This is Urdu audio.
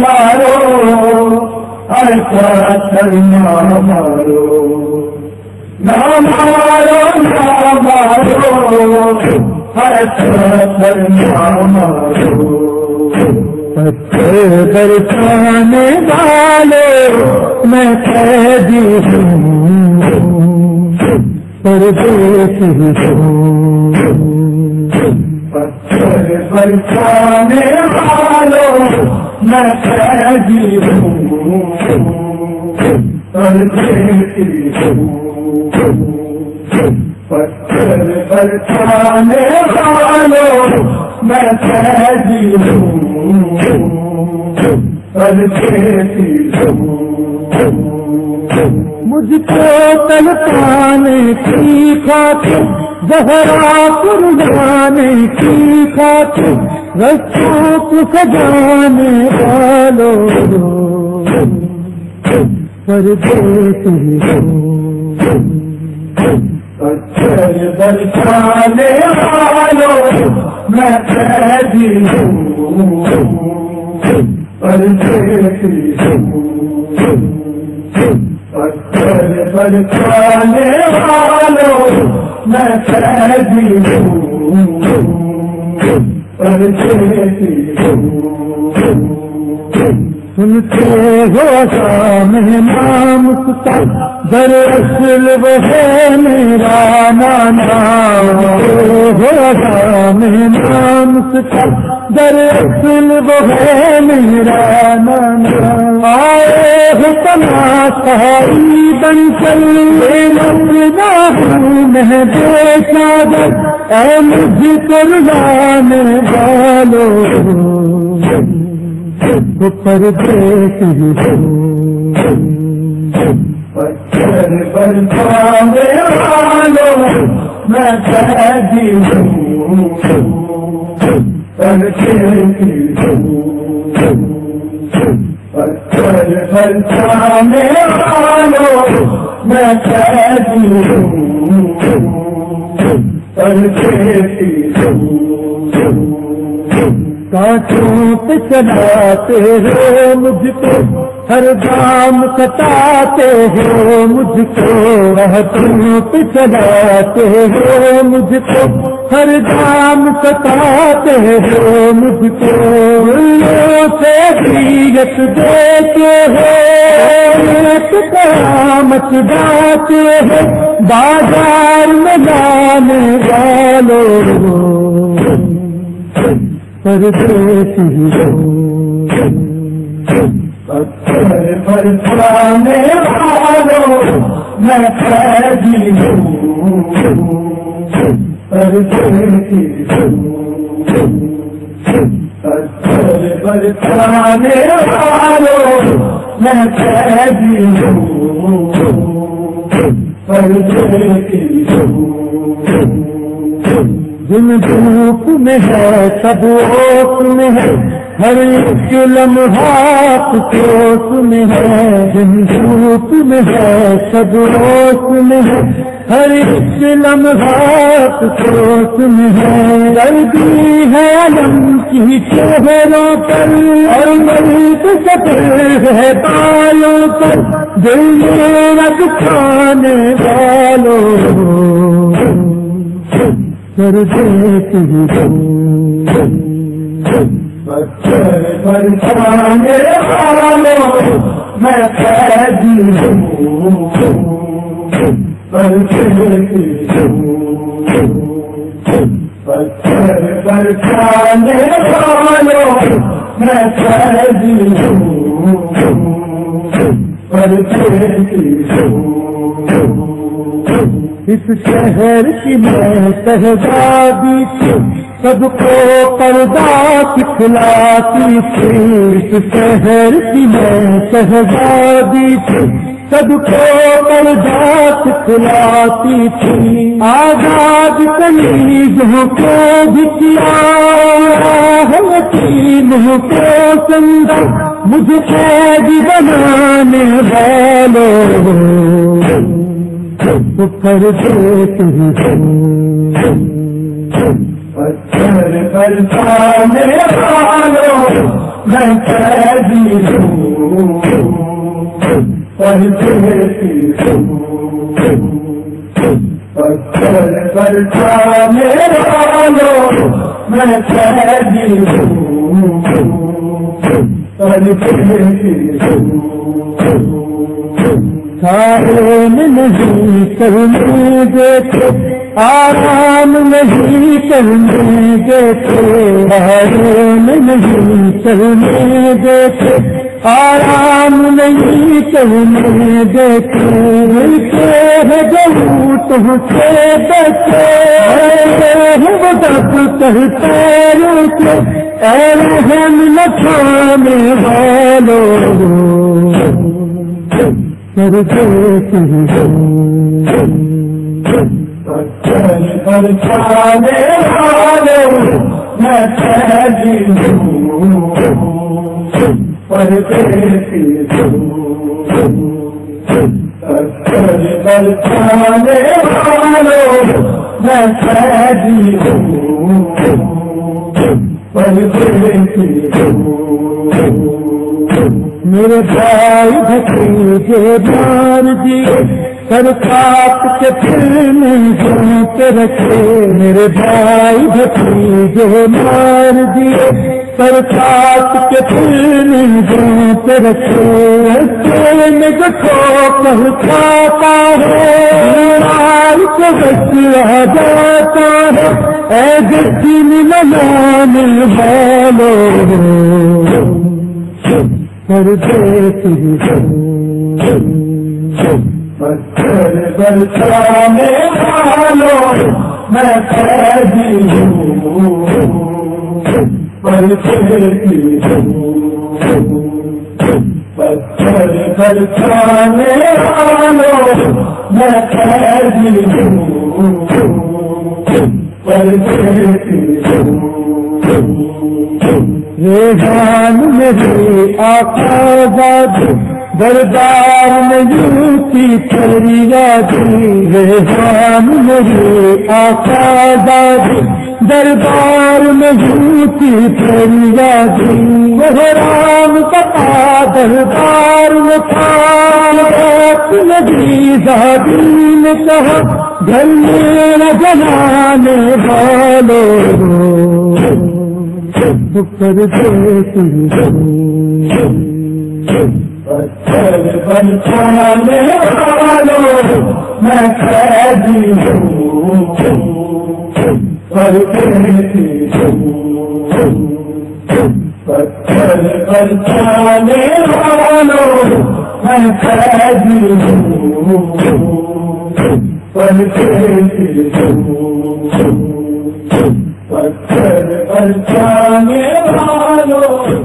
مارو ایسا کرنا مارو نہ مارو نہ مارو ایسا کرنا مارو پتھر برسانے والے میں قیدی ہوں پردیس ہوں پتھر برسانے والوں میں قیدی ہوں پردیسی ہوں پتھر برسانے والوں میں قیدی ہوں پردیسی ہوں مجھ کو کل کی خاطر، زہرا قربانے کی خاطر۔ رسوں کو سجانے والوں پردیسی ہوں پتھر برسانے والوں میں قیدی ہوں۔ پردیسی ہوں پتھر برسانے والوں میں قیدی ہوں پردیسی ہوں۔ سنتے ہو شام نام کا در اصل وہ ہے میرا مانا ہو شام نام کا در اصل وہ ہے میرا مانا آئے ہو تنا تماشائی بن چل لگنا ہوں، میں بے چادر اے مجھ پر جانے والوں پردیس پتھر میں قیدی ہوں میں قیدی ہوں پردیسی ہوں کانٹوں پہ چلاتے ہو مجھ کو، ہر گام کٹاتے ہو مجھ کو راہتوں پہ چلاتے ہو مجھ کو، ہر گام کٹاتے ہو مجھ کو۔ سے سیت دیتے ہو قیامت ڈاتے ہو، بازار میں جانے والوں۔ پردیسی ہوں پتھر برسانے والوں میں قیدی ہوں۔ پردیسی ہوں پتھر برسانے والوں میں قیدی ہوں پردیسی ہوں۔ جن دھوپ میں ہے، سب اوپ میں ہے۔ ہر ایک لمحات کوس میں ہے۔ جن دھوپ میں ہے، سب اوپ میں ہے۔ ہر ایک لمحات کوس میں ہے۔ دردی ہے علم کی چہروں پر، اور ملک سفر ہے بالوں پر۔ دل میں رکھ کھانے والوں۔ پردیسی ہوں پتھر برسانے والوں میں قیدی ہوں پردیسی ہوں پتھر برسانے والوں میں قیدی ہوں پردیسی ہوں اس شہر کی میں شہزادی تھی سب کو پردہ کھلاتی تھی۔ اس شہر کی میں شہزادی تھی سب کو پردہ کھلاتی تھی۔ آزاد کنیزوں کو بھی کیا ہے کو سندر مجھے قید بنانے والوں۔ پتھر برسانے والوں میں قیدی ہوں۔ پرچے پتھر پر چھانے والو میں قیدی ہوں۔ پرچے سارے نہیں کرنے دیکھے، آرام نہیں کرنے دیکھے آرام نہیں کرنے دیکھے، آرام نہیں کرنے دیکھے۔ جب تم سے بچے دب کرتے روکے اہم نچانے والوں۔ پرچانے والوں میں قیدی ہوں۔ پرچانے والوں میں قیدی ہوں پرچے میرے بھائی بھتیجے مار دیے جی، سر کاٹ کے پھر نہیں سنتے رکھے۔ میرے بھائی بھتیجے مار دیے جی، سر کاٹ کے پھر نہیں سنتے رکھے۔ ٹرین کو کہہ کھاتا ہے جاتا ہے۔ اے گچی ملانے والوں پتھر برسانے والوں میں قیدی ہوں پرچے کی پتھر برسانے والوں میں قیدی ہوں۔ پرچے کی ریحان میری آقاد دربار میں یوتی تیری یادی ریحان میری آقاد دربار میں یوتی تیری یادی وہ رام دربار میں تھا۔ لگی زادی نے کہا گھر میں جلانے والوں۔ پتھر بنچانے والوں میں قیدی ہوں پتھر بنچانے والوں میں قیدی ہوں۔ پتھر پر جانے والوں۔